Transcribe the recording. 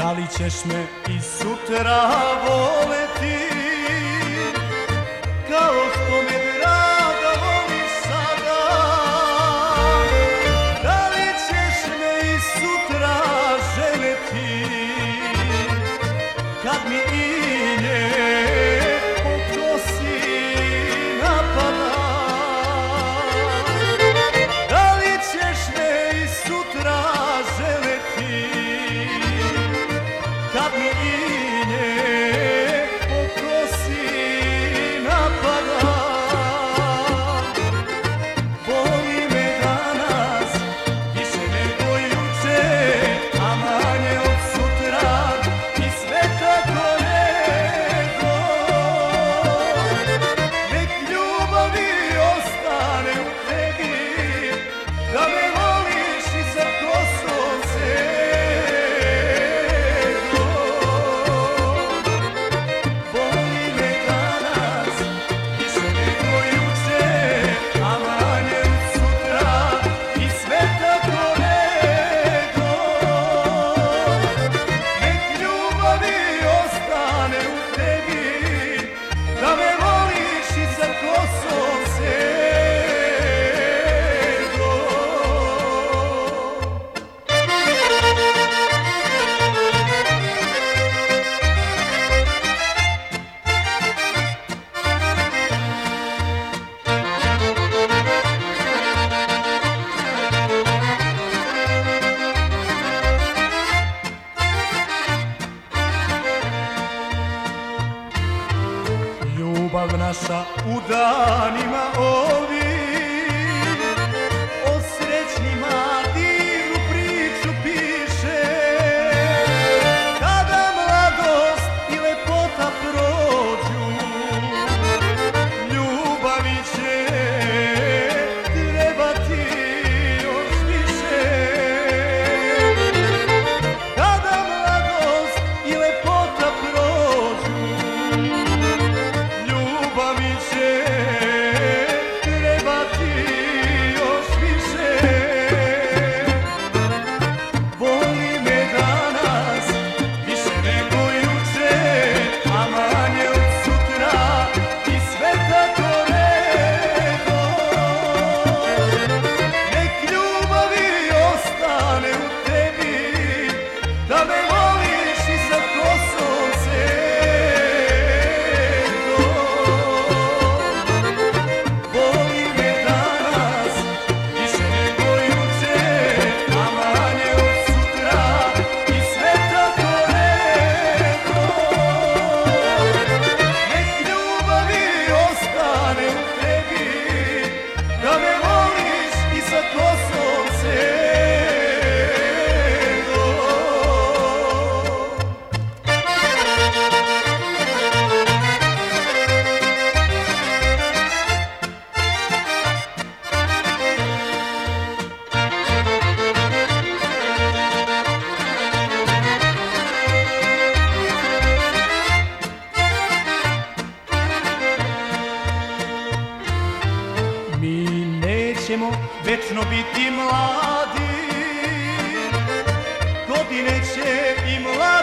Da li ćeš me i sutra voleti? me. sa u danima ovdje ćemo večno biti mladi, godine će i mladi.